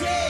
Yeah.